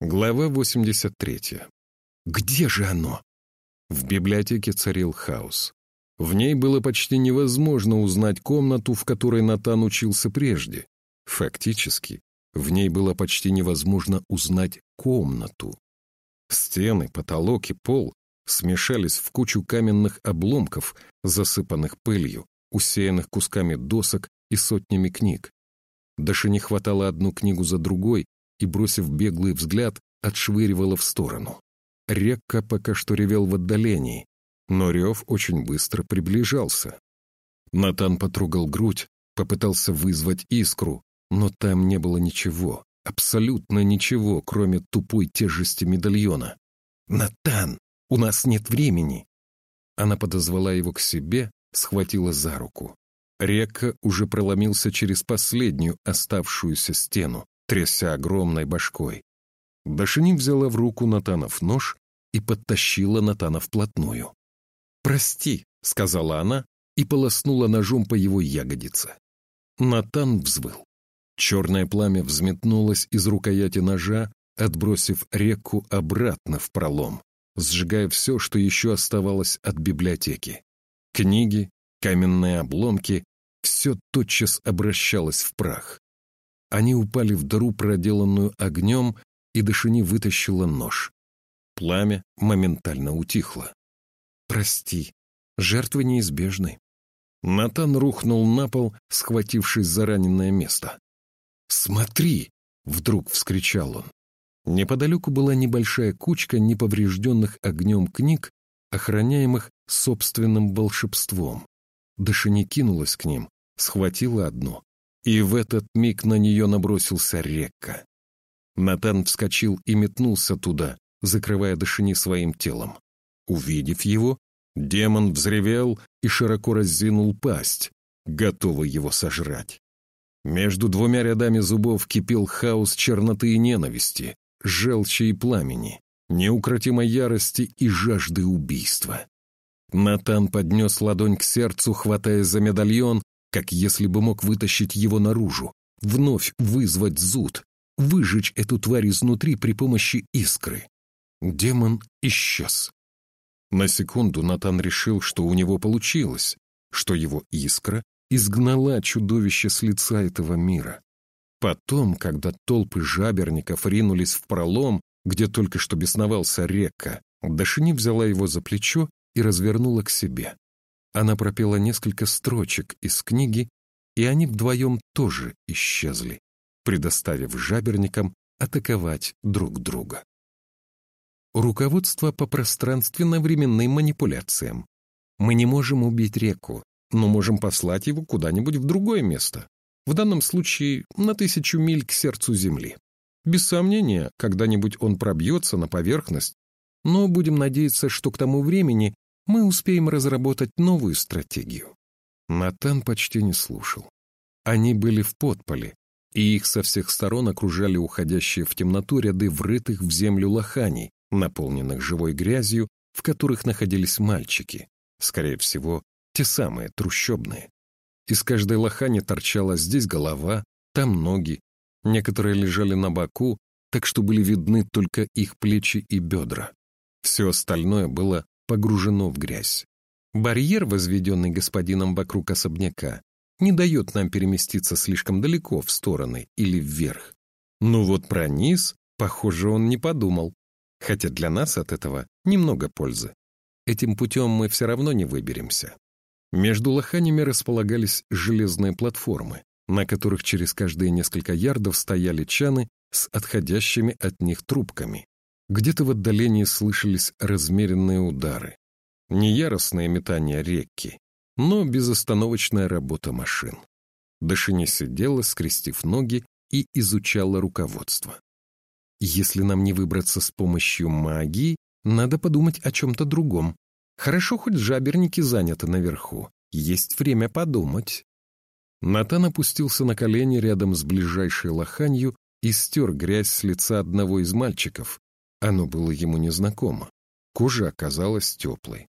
Глава 83. Где же оно? В библиотеке царил хаос. В ней было почти невозможно узнать комнату, в которой Натан учился прежде. Фактически, в ней было почти невозможно узнать комнату. Стены, потолок и пол смешались в кучу каменных обломков, засыпанных пылью, усеянных кусками досок и сотнями книг. Даше не хватало одну книгу за другой, и, бросив беглый взгляд, отшвыривала в сторону. Рекка пока что ревел в отдалении, но рев очень быстро приближался. Натан потрогал грудь, попытался вызвать искру, но там не было ничего, абсолютно ничего, кроме тупой тяжести медальона. «Натан, у нас нет времени!» Она подозвала его к себе, схватила за руку. Рекка уже проломился через последнюю оставшуюся стену, тряся огромной башкой. Дашини взяла в руку Натанов нож и подтащила Натана вплотную. «Прости», — сказала она и полоснула ножом по его ягодице. Натан взвыл. Черное пламя взметнулось из рукояти ножа, отбросив реку обратно в пролом, сжигая все, что еще оставалось от библиотеки. Книги, каменные обломки — все тотчас обращалось в прах. Они упали в дыру, проделанную огнем, и Дашини вытащила нож. Пламя моментально утихло. «Прости, жертвы неизбежны». Натан рухнул на пол, схватившись за раненое место. «Смотри!» — вдруг вскричал он. Неподалеку была небольшая кучка неповрежденных огнем книг, охраняемых собственным волшебством. Дашини кинулась к ним, схватила одну, и в этот миг на нее набросился Рекка. Натан вскочил и метнулся туда, закрывая Дашини своим телом. Увидев его, демон взревел и широко раззинул пасть, готовый его сожрать. Между двумя рядами зубов кипел хаос черноты и ненависти, желчи и пламени, неукротимой ярости и жажды убийства. Натан поднес ладонь к сердцу, хватаясь за медальон, как если бы мог вытащить его наружу, вновь вызвать зуд, выжечь эту тварь изнутри при помощи искры. Демон исчез. На секунду Натан решил, что у него получилось, что его искра изгнала чудовище с лица этого мира. Потом, когда толпы жаберников ринулись в пролом, где только что бесновался река, Дашини взяла его за плечо и развернула к себе. Она пропела несколько строчек из книги, и они вдвоем тоже исчезли, предоставив жаберникам атаковать друг друга. Руководство по пространственно-временным манипуляциям. Мы не можем убить реку, но можем послать его куда-нибудь в другое место. В данном случае на тысячу миль к сердцу Земли. Без сомнения, когда-нибудь он пробьется на поверхность, но будем надеяться, что к тому времени мы успеем разработать новую стратегию. Натан почти не слушал. Они были в подполе, и их со всех сторон окружали уходящие в темноту ряды врытых в землю лоханий, наполненных живой грязью, в которых находились мальчики, скорее всего, те самые трущобные. Из каждой лохани торчала здесь голова, там ноги, некоторые лежали на боку, так что были видны только их плечи и бедра. Все остальное было погружено в грязь. Барьер, возведенный господином вокруг особняка, не дает нам переместиться слишком далеко в стороны или вверх. Ну вот про низ, похоже, он не подумал. Хотя для нас от этого немного пользы. Этим путем мы все равно не выберемся. Между лоханями располагались железные платформы, на которых через каждые несколько ярдов стояли чаны с отходящими от них трубками. Где-то в отдалении слышались размеренные удары. Не яростное метание реки, но безостановочная работа машин. Дашини сидела, скрестив ноги, и изучала руководство. Если нам не выбраться с помощью магии, надо подумать о чем-то другом. Хорошо, хоть жаберники заняты наверху. Есть время подумать. Натан опустился на колени рядом с ближайшей лоханью и стер грязь с лица одного из мальчиков, оно было ему незнакомо. Кожа оказалась теплой.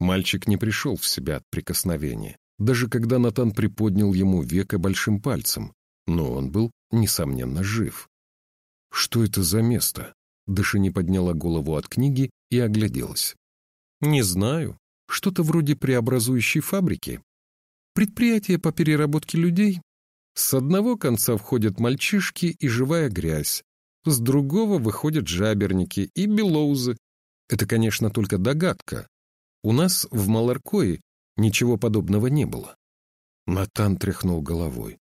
Мальчик не пришел в себя от прикосновения, даже когда Натан приподнял ему веко большим пальцем, но он был, несомненно, жив. «Что это за место?» Дашини подняла голову от книги и огляделась. «Не знаю. Что-то вроде преобразующей фабрики. Предприятие по переработке людей. С одного конца входят мальчишки и живая грязь, с другого выходят жаберники и белоузы. Это, конечно, только догадка. У нас в Маларкое ничего подобного не было. Натан тряхнул головой.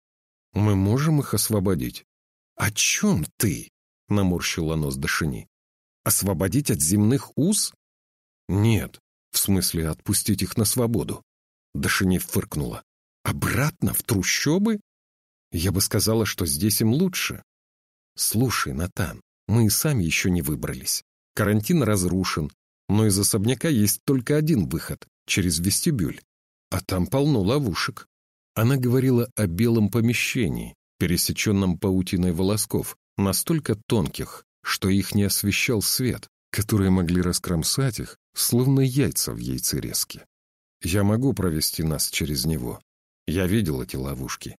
«Мы можем их освободить?» «О чем ты?» — наморщила нос Дашини. «Освободить от земных уз?» «Нет, в смысле отпустить их на свободу». Дашини фыркнула. «Обратно в трущобы? Я бы сказала, что здесь им лучше. Слушай, Натан, мы и сами еще не выбрались. Карантин разрушен, но из особняка есть только один выход — через вестибюль. А там полно ловушек. Она говорила о белом помещении, пересеченном паутиной волосков, настолько тонких, что их не освещал свет, которые могли раскромсать их, словно яйца в яйцерезке. Я могу провести нас через него. Я видел эти ловушки.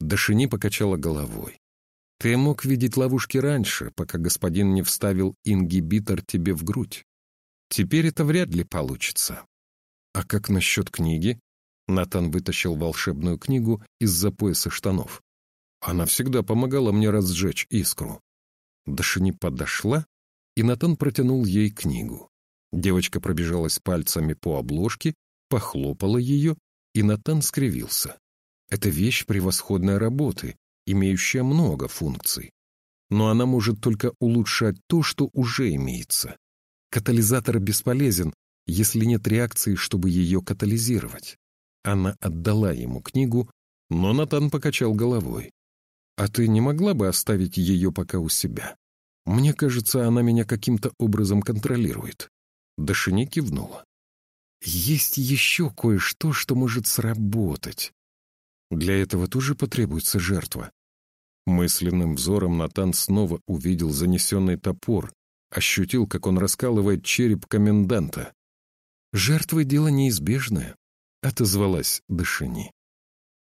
Дашини покачала головой. Ты мог видеть ловушки раньше, пока господин не вставил ингибитор тебе в грудь. Теперь это вряд ли получится. А как насчет книги? Натан вытащил волшебную книгу из-за пояса штанов. Она всегда помогала мне разжечь искру. Дашини подошла, и Натан протянул ей книгу. Девочка пробежалась пальцами по обложке, похлопала ее, и Натан скривился. Это вещь превосходной работы, имеющая много функций. Но она может только улучшать то, что уже имеется. Катализатор бесполезен, если нет реакции, чтобы ее катализировать. Она отдала ему книгу, но Натан покачал головой. «А ты не могла бы оставить ее пока у себя? Мне кажется, она меня каким-то образом контролирует». Дашини кивнула. «Есть еще кое-что, что может сработать. Для этого тоже потребуется жертва. Мысленным взором Натан снова увидел занесенный топор, ощутил, как он раскалывает череп коменданта. «Жертвы — дело неизбежное», — отозвалась Дашини.